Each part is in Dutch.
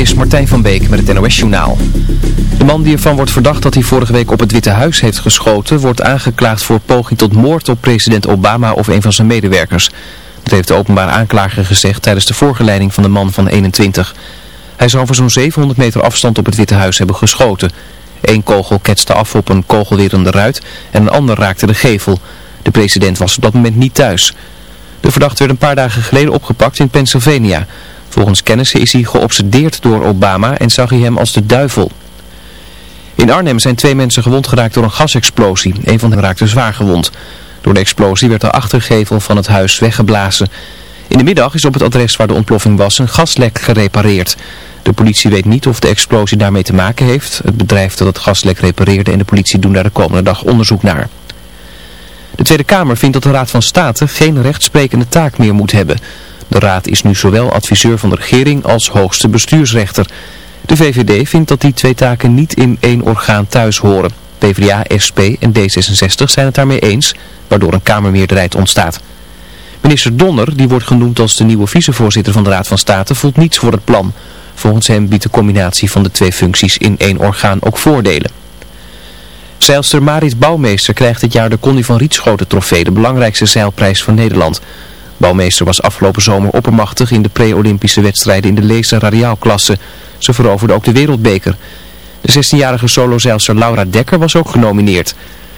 is Martijn van Beek met het NOS-journaal. De man die ervan wordt verdacht dat hij vorige week op het Witte Huis heeft geschoten... wordt aangeklaagd voor poging tot moord op president Obama of een van zijn medewerkers. Dat heeft de openbaar aanklager gezegd tijdens de voorgeleiding van de man van 21. Hij zou van zo'n 700 meter afstand op het Witte Huis hebben geschoten. Eén kogel ketste af op een kogelwerende ruit en een ander raakte de gevel. De president was op dat moment niet thuis. De verdachte werd een paar dagen geleden opgepakt in Pennsylvania... Volgens kennissen is hij geobsedeerd door Obama en zag hij hem als de duivel. In Arnhem zijn twee mensen gewond geraakt door een gasexplosie. Een van hen raakte zwaar gewond. Door de explosie werd de achtergevel van het huis weggeblazen. In de middag is op het adres waar de ontploffing was een gaslek gerepareerd. De politie weet niet of de explosie daarmee te maken heeft. Het bedrijf dat het gaslek repareerde en de politie doen daar de komende dag onderzoek naar. De Tweede Kamer vindt dat de Raad van State geen rechtsprekende taak meer moet hebben. De raad is nu zowel adviseur van de regering als hoogste bestuursrechter. De VVD vindt dat die twee taken niet in één orgaan thuis horen. PvdA, SP en D66 zijn het daarmee eens, waardoor een kamermeerderheid ontstaat. Minister Donner, die wordt genoemd als de nieuwe vicevoorzitter van de Raad van State, voelt niets voor het plan. Volgens hem biedt de combinatie van de twee functies in één orgaan ook voordelen. Zeilster Marit Bouwmeester krijgt dit jaar de Connie van Rietschoten trofee, de belangrijkste zeilprijs van Nederland. Bouwmeester was afgelopen zomer oppermachtig in de pre-Olympische wedstrijden in de laser radiaalklasse. Ze veroverde ook de wereldbeker. De 16-jarige solozeilster Laura Dekker was ook genomineerd.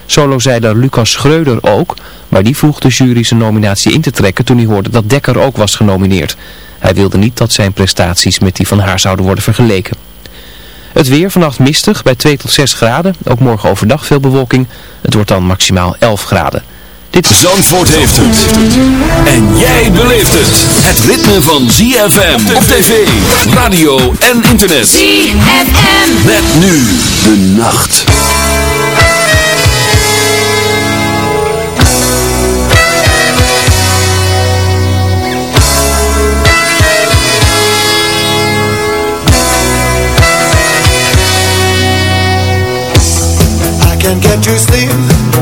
Solozeiler Lucas Schreuder ook, maar die vroeg de jury zijn nominatie in te trekken toen hij hoorde dat Dekker ook was genomineerd. Hij wilde niet dat zijn prestaties met die van haar zouden worden vergeleken. Het weer vannacht mistig bij 2 tot 6 graden, ook morgen overdag veel bewolking. Het wordt dan maximaal 11 graden. Dit... Zandvoort heeft het. En jij beleeft het. Het ritme van ZFM op tv, radio en internet. ZFM. Met nu de nacht. I can get you sleep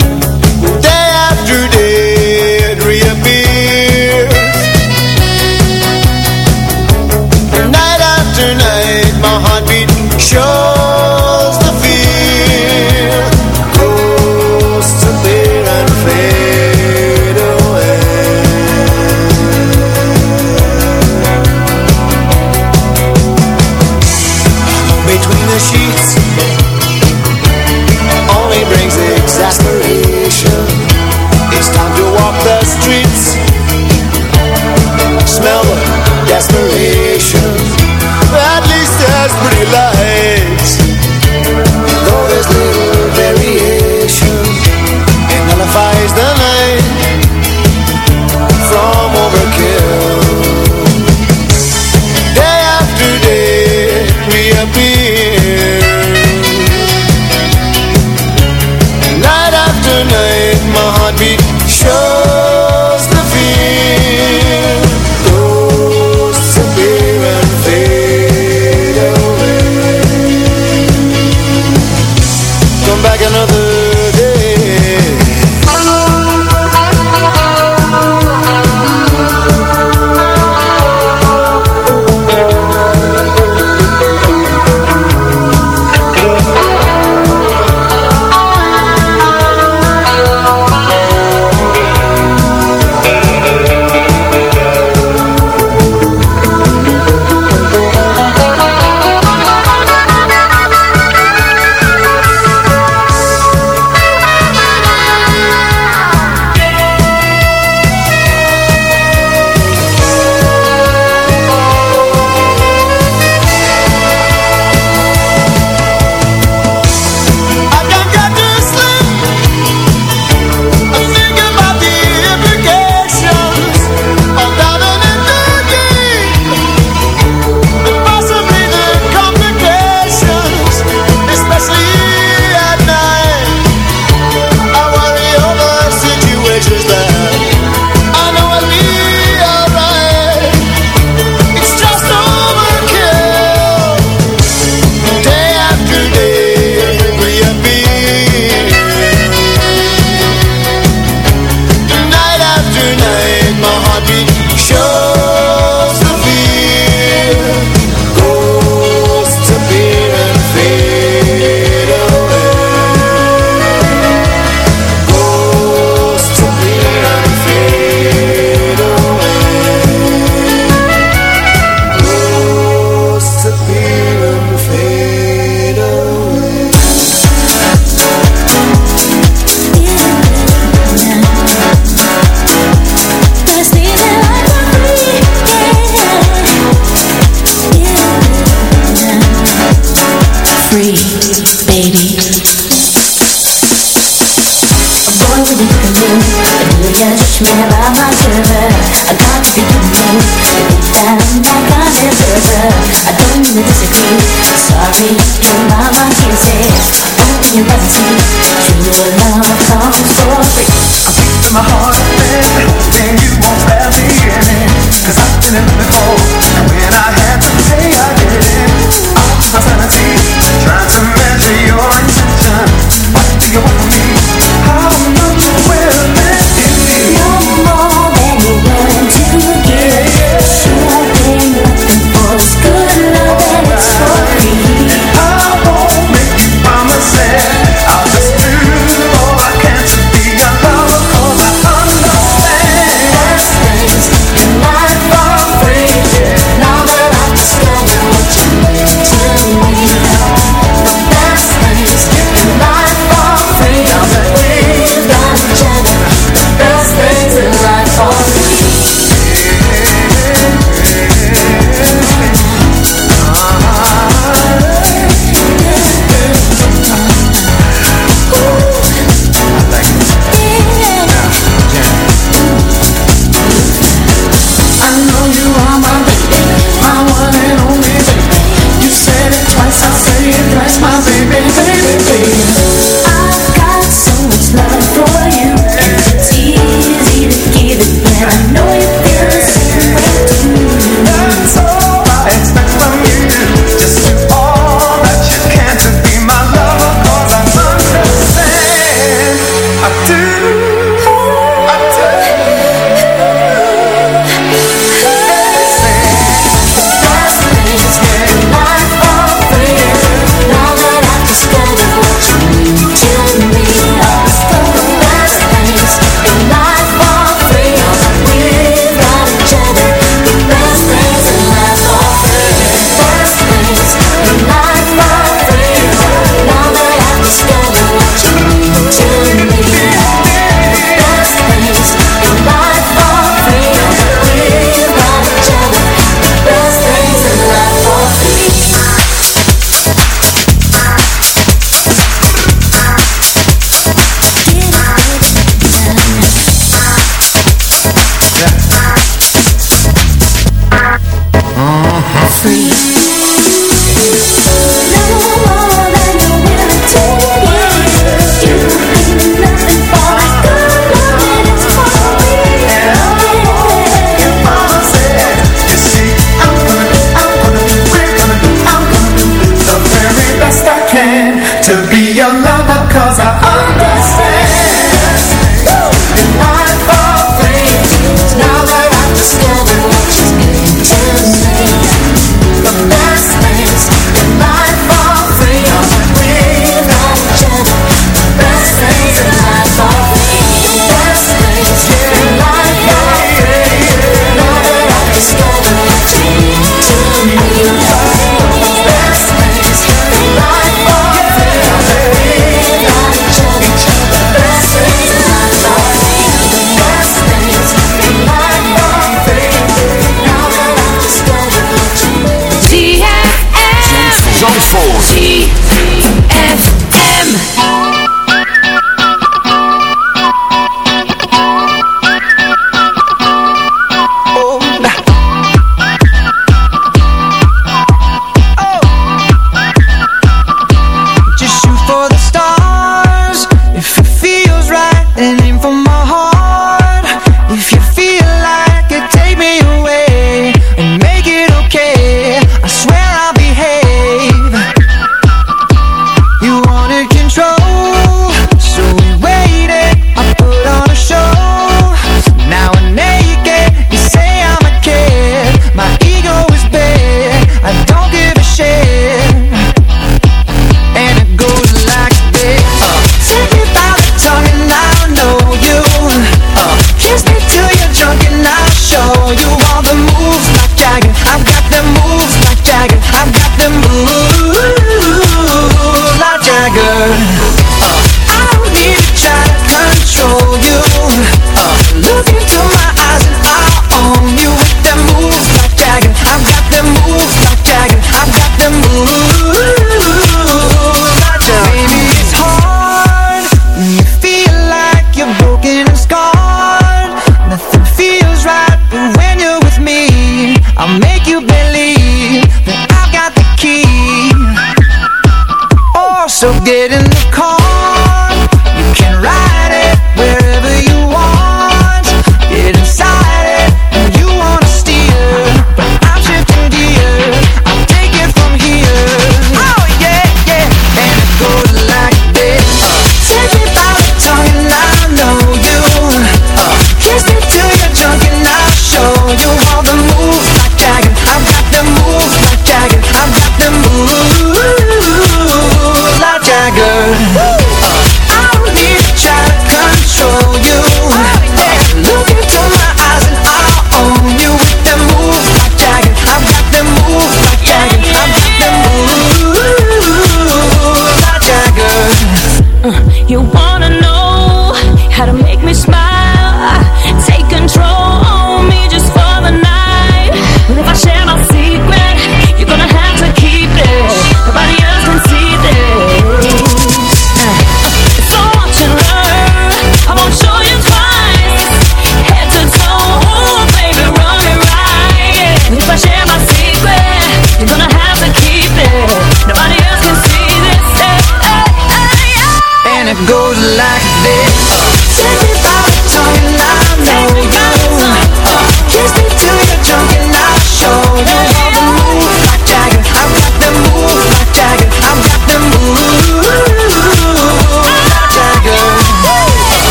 In the car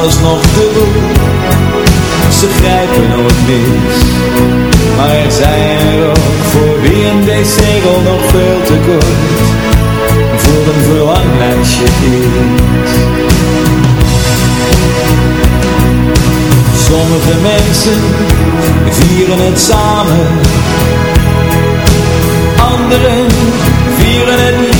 alles nog dubbel. Ze grijpen nooit mis. Maar er zijn er ook voor wie een deze-regel nog veel te kort. Voor een verlanglijstje is. Sommige mensen vieren het samen. Anderen vieren het liever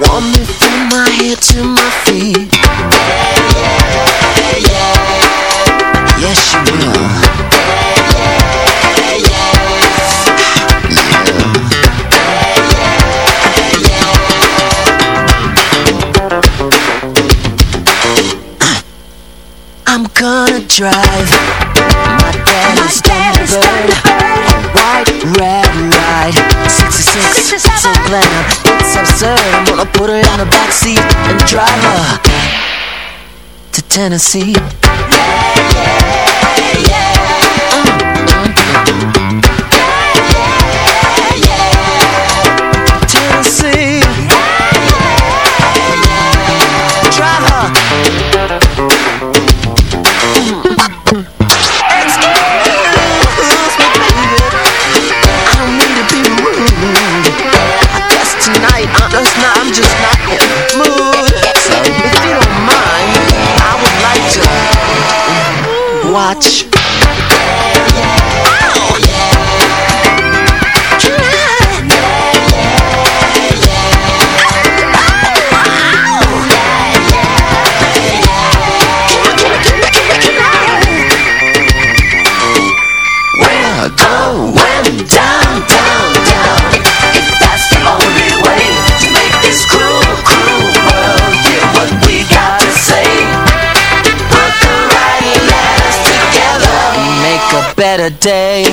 want me from my head to my feet. Yeah, yeah, yeah. Yes, you will. Yeah, yeah, yeah. Yeah, yeah, yeah. I'm gonna drive the backseat and drive her to Tennessee. much. better day.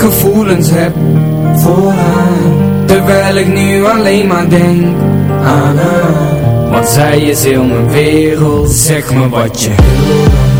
Gevoelens heb voor haar. Terwijl ik nu alleen maar denk aan haar. Want zij is heel mijn wereld Zeg me wat je wil